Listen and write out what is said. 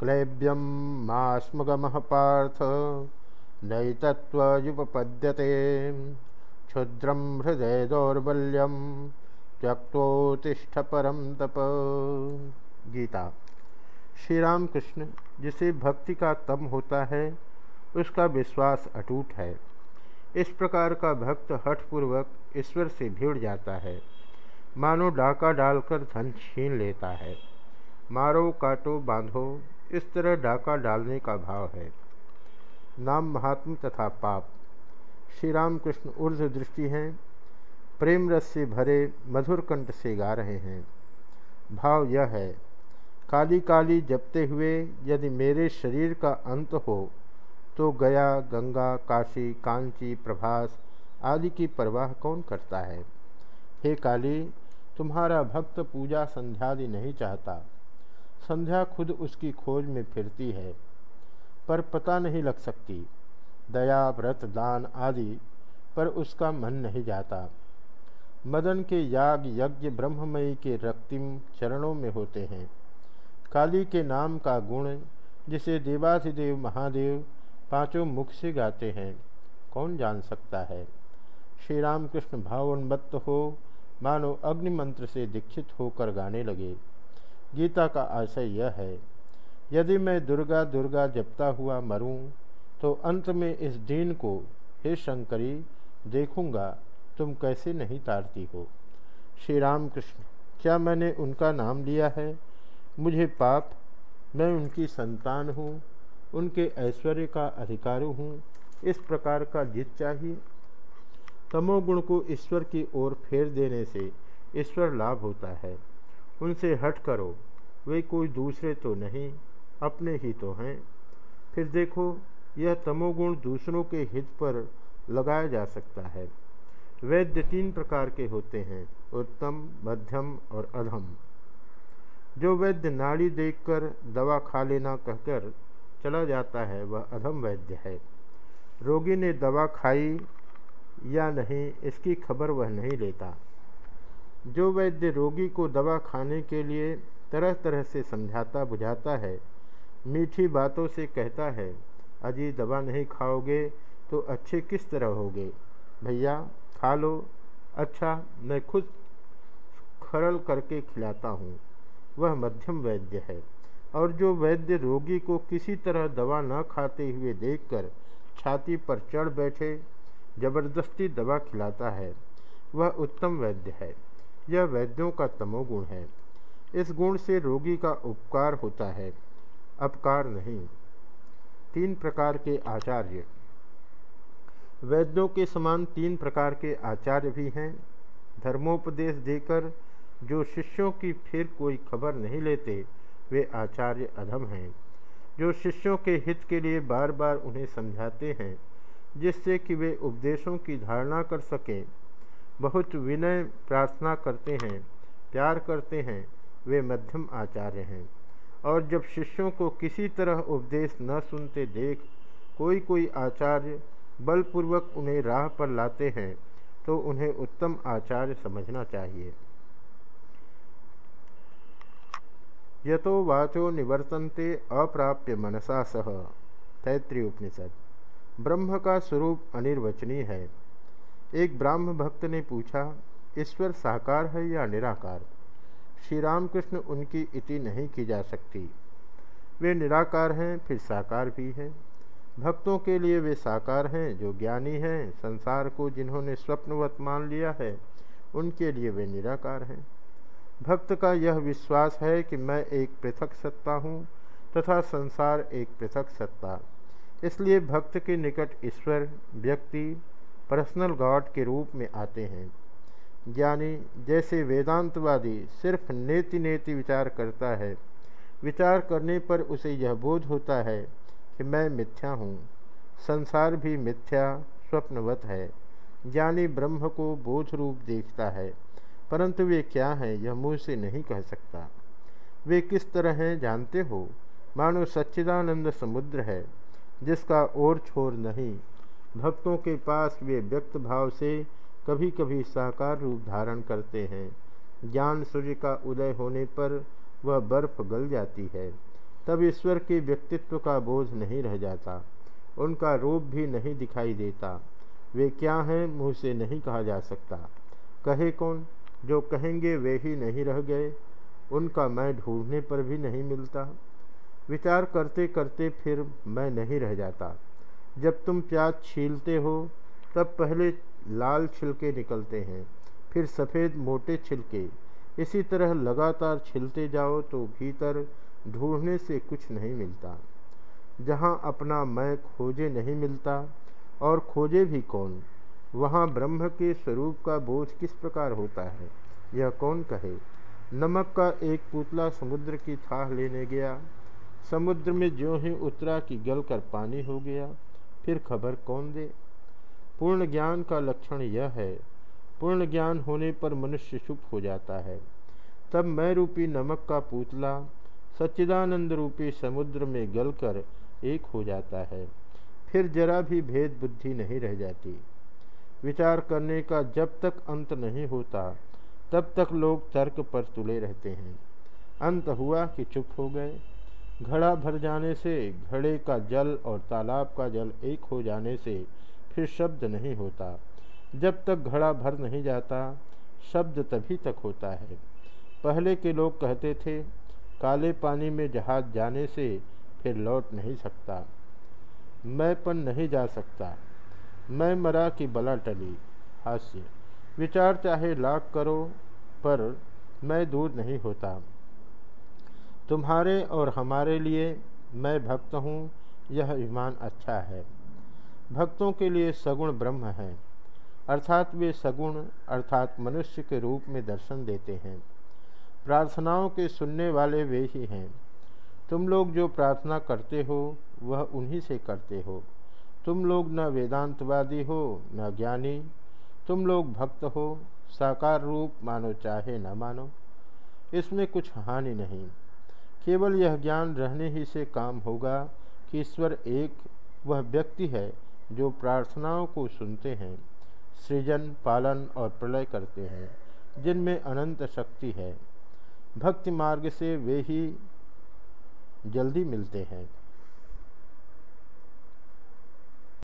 क्लैब्यम मास्मगम पार्थ नैतत्वयुपपद्यते क्षुद्रम हृदय दौर्बल्यम त्यक्तोतिष्ठ परम तप। गीता। श्री राम कृष्ण जिसे भक्ति का तम होता है, उसका विश्वास अटूट है। इस प्रकार का भक्त हठपूर्वक ईश्वर से भिड़ जाता है। मानो डाका डालकर धन छीन लेता है। मारो काटो बांधो इस तरह डाका डालने का भाव है। नाम महात्म तथा पाप। श्री राम कृष्ण ऊर्ज दृष्टि हैं। प्रेम रस से भरे मधुर कंठ से गा रहे हैं। भाव यह है, काली काली जपते हुए यदि मेरे शरीर का अंत हो तो गया, गंगा, काशी, कांची, प्रभास आदि की परवाह कौन करता है? हे काली, तुम्हारा भक्त पूजा संध्यादि नहीं चाहता। संध्या खुद उसकी खोज में फिरती है, पर पता नहीं लग सकती। दया, व्रत, दान आदि पर उसका मन नहीं जाता। मदन के याग यज्ञ ब्रह्ममयी के रक्तिम चरणों में होते हैं। काली के नाम का गुण, जिसे देवाधिदेव महादेव पाँचों मुख से गाते हैं, कौन जान सकता है? श्री रामकृष्ण भावोन्मत्त हो, मानो अग्नि मंत्र से दीक्षित होकर गाने लगे। गीता का आशय यह है, यदि मैं दुर्गा दुर्गा जपता हुआ मरूं तो अंत में इस दीन को, हे शंकरी, देखूँगा, तुम कैसे नहीं तारती हो? श्री राम कृष्ण क्या मैंने उनका नाम लिया है? मुझे पाप, मैं उनकी संतान हूँ, उनके ऐश्वर्य का अधिकारी हूँ, इस प्रकार का जित चाहिए। तमोगुण को ईश्वर की ओर फेर देने से ईश्वर लाभ होता है। उनसे हट करो वे कोई दूसरे तो नहीं, अपने ही तो हैं। फिर देखो, यह तमोगुण दूसरों के हित पर लगाया जा सकता है। वैद्य तीन प्रकार के होते हैं, उत्तम, मध्यम और अधम। जो वैद्य नाड़ी देखकर दवा खा लेना कहकर चला जाता है, वह अधम वैद्य है। रोगी ने दवा खाई या नहीं, इसकी खबर वह नहीं लेता। जो वैद्य रोगी को दवा खाने के लिए तरह तरह से समझाता बुझाता है, मीठी बातों से कहता है, अजी, दवा नहीं खाओगे तो अच्छे किस तरह होगे? भैया, खा लो। अच्छा मैं खुद खरल करके खिलाता हूँ। वह मध्यम वैद्य है। और जो वैद्य रोगी को किसी तरह दवा न खाते हुए देखकर छाती पर चढ़ बैठे, ज़बरदस्ती दवा खिलाता है, वह उत्तम वैद्य है। यह वैद्यों का तमोगुण है। इस गुण से रोगी का उपकार होता है, अपकार नहीं। तीन प्रकार के आचार्य। वैद्यों के समान तीन प्रकार के आचार्य भी हैं। धर्मोपदेश देकर जो शिष्यों की फिर कोई खबर नहीं लेते, वे आचार्य अधम हैं। जो शिष्यों के हित के लिए बार बार उन्हें समझाते हैं, जिससे कि वे उपदेशों की धारणा कर सकें। बहुत विनय प्रार्थना करते हैं, प्यार करते हैं वे मध्यम आचार्य हैं। और जब शिष्यों को किसी तरह उपदेश न सुनते देख कोई कोई आचार्य बलपूर्वक उन्हें राह पर लाते हैं तो उन्हें उत्तम आचार्य समझना चाहिए। यतो वाचो निवर्तन्ते अप्राप्य मनसा सह। तैतृय उपनिषद। ब्रह्म का स्वरूप अनिर्वचनीय है। एक ब्राह्म भक्त ने पूछा, ईश्वर साकार है या निराकार? श्री रामकृष्ण उनकी इति नहीं की जा सकती। वे निराकार हैं, फिर साकार भी हैं। भक्तों के लिए वे साकार हैं, जो ज्ञानी हैं, संसार को जिन्होंने स्वप्नवत मान लिया है, उनके लिए वे निराकार हैं। भक्त का यह विश्वास है कि मैं एक पृथक सत्ता हूँ, तथा संसार एक पृथक सत्ता। इसलिए भक्त के निकट ईश्वर, व्यक्ति पर्सनल गॉड के रूप में आते हैं। ज्ञानी जैसे वेदांतवादी सिर्फ़ नेति नेति विचार करता है। विचार करने पर उसे यह बोध होता है कि मैं मिथ्या हूँ। संसार भी मिथ्या, स्वप्नवत है। ज्ञानी ब्रह्म को बोध रूप देखता है, परंतु वे क्या हैं यह मुँह से नहीं कह सकता। वे किस तरह हैं जानते हो? मानो सच्चिदानंद समुद्र है, जिसका ओर छोर नहीं। भक्तों के पास वे व्यक्त भाव से कभी कभी साकार रूप धारण करते हैं। ज्ञान सूर्य का उदय होने पर वह बर्फ़ गल जाती है। तब ईश्वर के व्यक्तित्व का बोझ नहीं रह जाता। उनका रूप भी नहीं दिखाई देता। वे क्या हैं मुँह से नहीं कहा जा सकता। कहे कौन? जो कहेंगे वे ही नहीं रह गए। उनका मैं ढूँढने पर भी नहीं मिलता। विचार करते करते फिर मैं नहीं रह जाता। जब तुम प्याज छीलते हो, तब पहले लाल छिलके निकलते हैं, फिर सफ़ेद मोटे छिलके। इसी तरह लगातार छिलते जाओ तो भीतर ढूँढने से कुछ नहीं मिलता। जहाँ अपना मैं खोजे नहीं मिलता, और खोजे भी कौन? वहाँ ब्रह्म के स्वरूप का बोझ किस प्रकार होता है? यह कौन कहे? नमक का एक पुतला समुद्र की थाह लेने गया। समुद्र में जो ही उतरा कि गल कर पानी हो गया, फिर खबर कौन दे? पूर्ण ज्ञान का लक्षण यह है। पूर्ण ज्ञान होने पर मनुष्य चुप हो जाता है। तब मैं रूपी नमक का पुतला सच्चिदानंद रूपी समुद्र में गलकर एक हो जाता है। फिर जरा भी भेद बुद्धि नहीं रह जाती। विचार करने का जब तक अंत नहीं होता, तब तक लोग तर्क पर तुले रहते हैं। अंत हुआ कि चुप हो गए। घड़ा भर जाने से, घड़े का जल और तालाब का जल एक हो जाने से फिर शब्द नहीं होता। जब तक घड़ा भर नहीं जाता, शब्द तभी तक होता है। पहले के लोग कहते थे, काले पानी में जहाज़ जाने से फिर लौट नहीं सकता। मैं पन नहीं जा सकता। मैं मरा कि बला टली। हास्य। विचार चाहे लाख करो, पर मैं दूर नहीं होता। तुम्हारे और हमारे लिए मैं भक्त हूँ, यह ईमान अच्छा है। भक्तों के लिए सगुण ब्रह्म है, अर्थात वे सगुण अर्थात मनुष्य के रूप में दर्शन देते हैं। प्रार्थनाओं के सुनने वाले वे ही हैं। तुम लोग जो प्रार्थना करते हो, वह उन्हीं से करते हो। तुम लोग न वेदांतवादी हो, न ज्ञानी। तुम लोग भक्त हो, साकार रूप मानो चाहे न मानो। इसमें कुछ हानि नहीं। केवल यह ज्ञान रहने ही से काम होगा कि ईश्वर एक, वह व्यक्ति है जो प्रार्थनाओं को सुनते हैं, सृजन, पालन और प्रलय करते हैं, जिनमें अनंत शक्ति है। भक्ति मार्ग से वे ही जल्दी मिलते हैं।